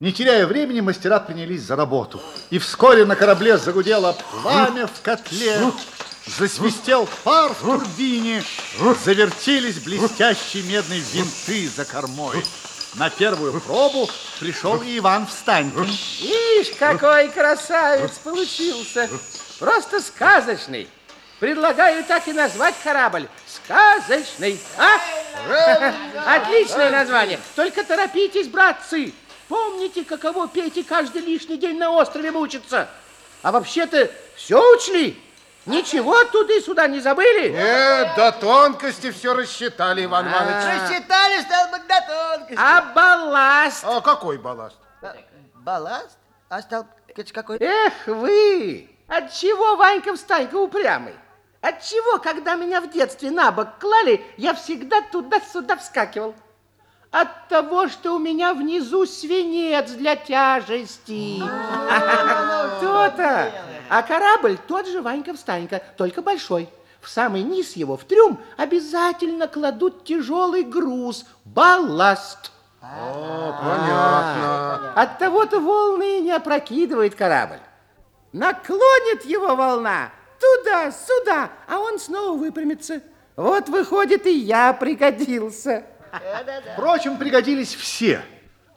Не теряя времени, мастера принялись за работу. И вскоре на корабле загудело пламя в котле, засвистел пар в турбине, завертелись блестящие медные винты за кормой. На первую пробу пришел и Иван Встанькин. Ишь, какой красавец получился. Просто сказочный. Предлагаю так и назвать корабль. Сказочный. А? Отличное название. Только торопитесь, братцы. Помните, каково Пете каждый лишний день на острове мучиться? А вообще-то все учли? Ничего оттуда и сюда не забыли? Нет, до тонкости все рассчитали, Иван А. Иванович. Рассчитали, стал быть, до тонкости. А балласт? А какой балласт? Балласт? А стал какой? Эх вы! Отчего Ванька Встанька упрямый? Отчего, когда меня в детстве на бок клали, я всегда туда-сюда вскакивал? От того, что у меня внизу свинец для тяжести. То-то. А корабль тот же Ванька Встанька, только большой. В самый низ его, в трюм, обязательно кладут тяжелый груз, балласт. О, понятно. От того-то волны и не опрокидывает корабль. Наклонит его волна туда-сюда, а он снова выпрямится. Вот выходит и я пригодился. Впрочем, пригодились все.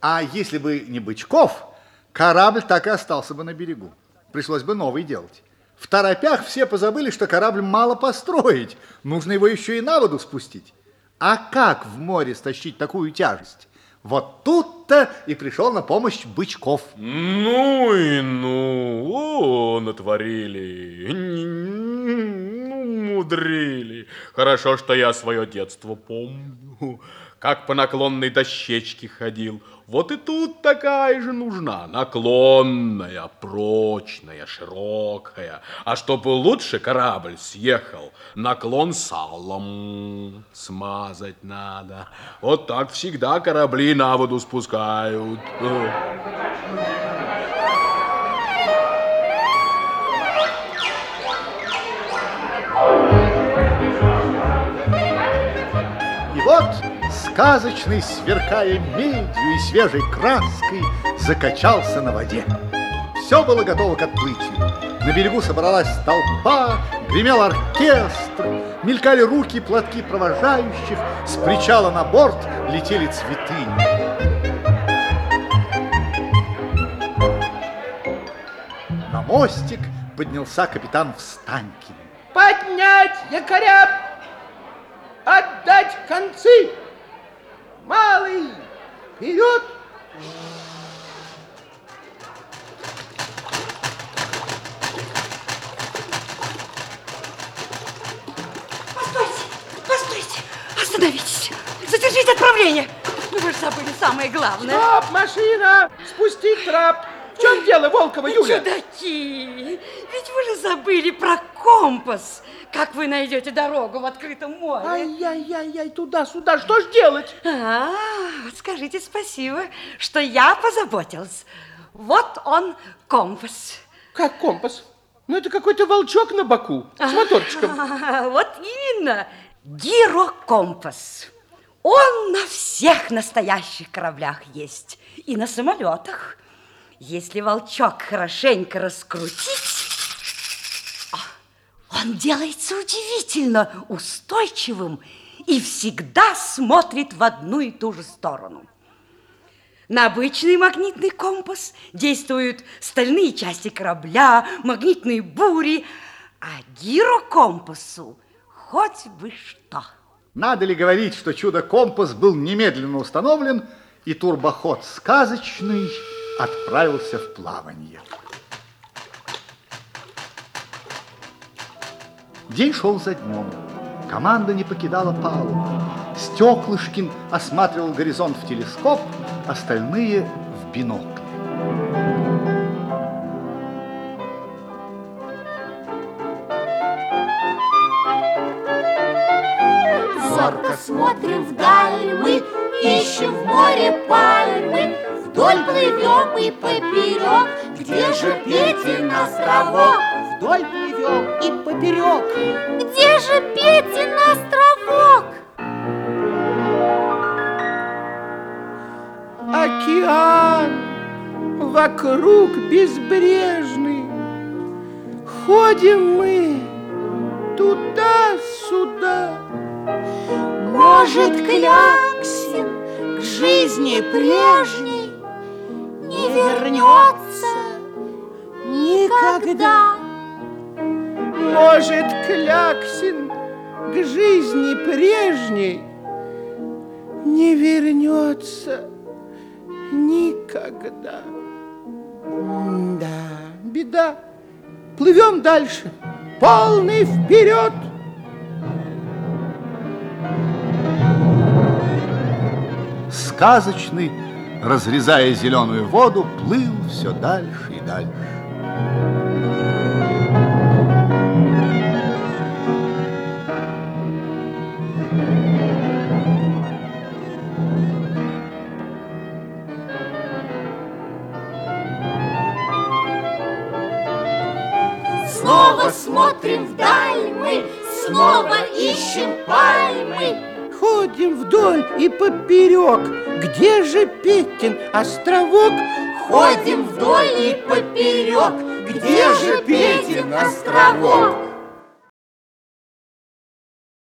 А если бы не Бычков, корабль так и остался бы на берегу. Пришлось бы новый делать. В торопях все позабыли, что корабль мало построить. Нужно его еще и на воду спустить. А как в море стащить такую тяжесть? Вот тут-то и пришел на помощь Бычков. Ну и ну, о, натворили, ну, мудрили. Хорошо, что я свое детство помню, как по наклонной дощечке ходил. Вот и тут такая же нужна, наклонная, прочная, широкая. А чтобы лучше корабль съехал, наклон салом смазать надо. Вот так всегда корабли на воду спускают. И сказочный, сверкая медью и свежей краской, закачался на воде. Все было готово к отплытию. На берегу собралась толпа, гремел оркестр, мелькали руки и платки провожающих, с причала на борт летели цветы. На мостик поднялся капитан Встанькин. Поднять якоря! Отдать концы! Малый! Вперед! Постойте, постойте, остановитесь, задержите отправление. Ну, вы же забыли самое главное. Стоп, машина! Спустить трап! В чем дело, Волкова Юля? Чудаки, ведь вы же забыли про компас. Как вы найдете дорогу в открытом море? Ай-яй-яй-яй, туда-сюда, что ж делать? А, вот скажите спасибо, что я позаботилась. Вот он компас. Как компас? Ну, это какой-то волчок на боку с моторчиком. А, Вот именно, гирокомпас. Он на всех настоящих кораблях есть и на самолетах. Если волчок хорошенько раскрутить, а, он делается удивительно устойчивым и всегда смотрит в одну и ту же сторону. На обычный магнитный компас действуют стальные части корабля, магнитные бури, а гирокомпасу хоть бы что. Надо ли говорить, что чудо-компас был немедленно установлен, и турбоход сказочный отправился в плавание. День шел за днем. Команда не покидала палубу. Стеклышкин осматривал горизонт в телескоп, остальные в бинокль. Зорко смотрим вдаль мы, ищем в море пальмы, Вдоль плывем и поперек, где же Петин островок? Вдоль плывем и поперек. Где же Петин островок? Океан! вокруг безбрежный. Ходим мы туда-сюда. Может, Кляксин к жизни прежней не вернется никогда. Может, Кляксин к жизни прежней не вернется никогда. Да, беда. Плывем дальше. Полный вперед. Сказочный, разрезая зеленую воду, плыл все дальше и дальше. Снова смотрим вдаль мы, снова ищем пальмы. Ходим вдоль и поперек. Где же Петин островок? Ходим вдоль и поперек, где же Петин островок?